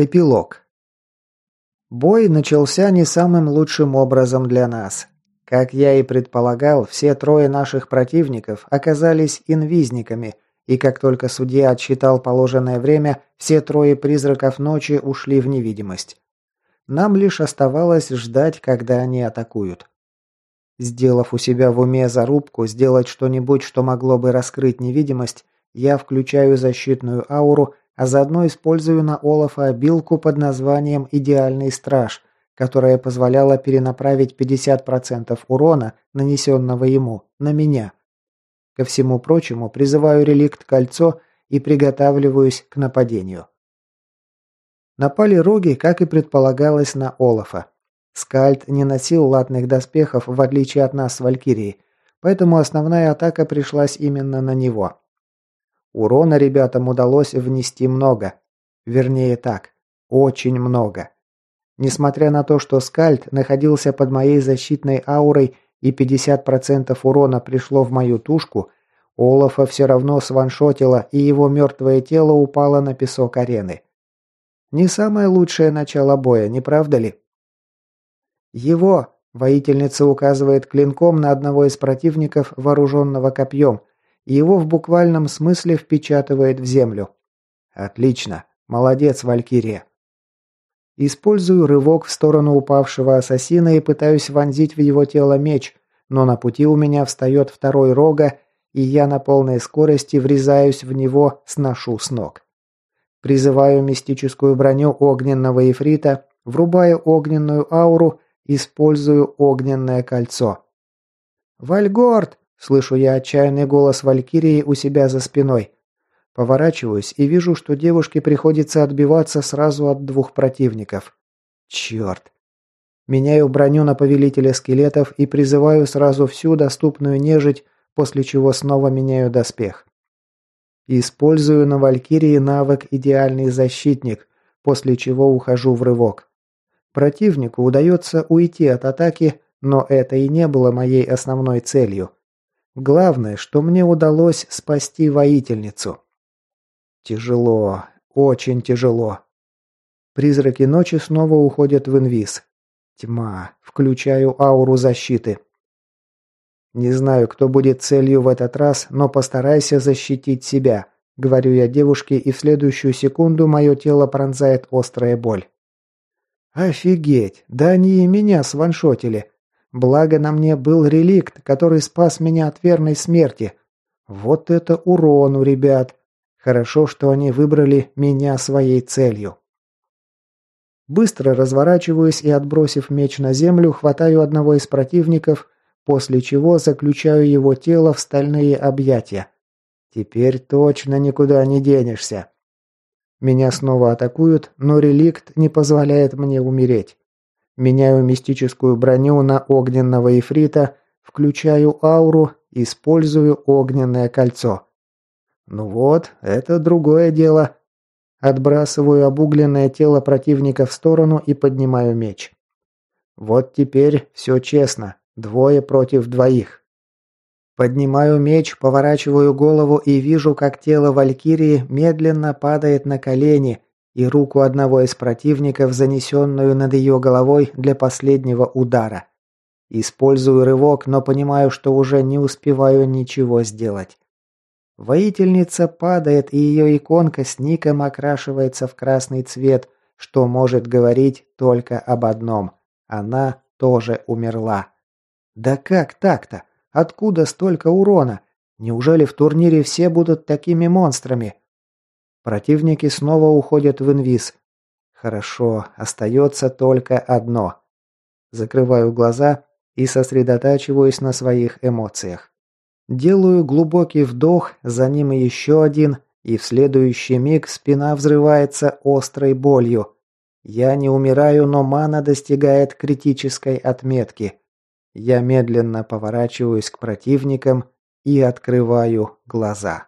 Эпилог. Бой начался не самым лучшим образом для нас. Как я и предполагал, все трое наших противников оказались инвизниками, и как только судья отсчитал положенное время, все трое призраков ночи ушли в невидимость. Нам лишь оставалось ждать, когда они атакуют. Сделав у себя в уме зарубку сделать что-нибудь, что могло бы раскрыть невидимость, я включаю защитную ауру а заодно использую на Олафа обилку под названием «Идеальный страж», которая позволяла перенаправить 50% урона, нанесенного ему, на меня. Ко всему прочему, призываю реликт кольцо и приготавливаюсь к нападению. Напали роги, как и предполагалось, на Олафа. Скальд не носил латных доспехов, в отличие от нас с Валькирией, поэтому основная атака пришлась именно на него. Урона ребятам удалось внести много. Вернее так, очень много. Несмотря на то, что Скальд находился под моей защитной аурой и 50% урона пришло в мою тушку, Олафа все равно сваншотило, и его мертвое тело упало на песок арены. Не самое лучшее начало боя, не правда ли? Его, воительница указывает клинком на одного из противников, вооруженного копьем, его в буквальном смысле впечатывает в землю. Отлично. Молодец, Валькирия. Использую рывок в сторону упавшего ассасина и пытаюсь вонзить в его тело меч, но на пути у меня встает второй рога, и я на полной скорости врезаюсь в него, сношу с ног. Призываю мистическую броню огненного ифрита, врубаю огненную ауру, использую огненное кольцо. «Вальгорд!» Слышу я отчаянный голос Валькирии у себя за спиной. Поворачиваюсь и вижу, что девушке приходится отбиваться сразу от двух противников. Черт. Меняю броню на повелителя скелетов и призываю сразу всю доступную нежить, после чего снова меняю доспех. Использую на Валькирии навык «Идеальный защитник», после чего ухожу в рывок. Противнику удается уйти от атаки, но это и не было моей основной целью. Главное, что мне удалось спасти воительницу. Тяжело, очень тяжело. Призраки ночи снова уходят в инвиз. Тьма. Включаю ауру защиты. Не знаю, кто будет целью в этот раз, но постарайся защитить себя. Говорю я девушке, и в следующую секунду мое тело пронзает острая боль. Офигеть, да они и меня сваншотили. Благо на мне был реликт, который спас меня от верной смерти. Вот это урон у ребят. Хорошо, что они выбрали меня своей целью. Быстро разворачиваюсь и, отбросив меч на землю, хватаю одного из противников, после чего заключаю его тело в стальные объятия. Теперь точно никуда не денешься. Меня снова атакуют, но реликт не позволяет мне умереть. Меняю мистическую броню на огненного ифрита, включаю ауру, использую огненное кольцо. Ну вот, это другое дело. Отбрасываю обугленное тело противника в сторону и поднимаю меч. Вот теперь все честно. Двое против двоих. Поднимаю меч, поворачиваю голову и вижу, как тело Валькирии медленно падает на колени, и руку одного из противников, занесенную над ее головой для последнего удара. Использую рывок, но понимаю, что уже не успеваю ничего сделать. Воительница падает, и ее иконка с ником окрашивается в красный цвет, что может говорить только об одном. Она тоже умерла. Да как так-то? Откуда столько урона? Неужели в турнире все будут такими монстрами? Противники снова уходят в инвиз. Хорошо, остается только одно. Закрываю глаза и сосредотачиваюсь на своих эмоциях. Делаю глубокий вдох, за ним еще один, и в следующий миг спина взрывается острой болью. Я не умираю, но мана достигает критической отметки. Я медленно поворачиваюсь к противникам и открываю глаза.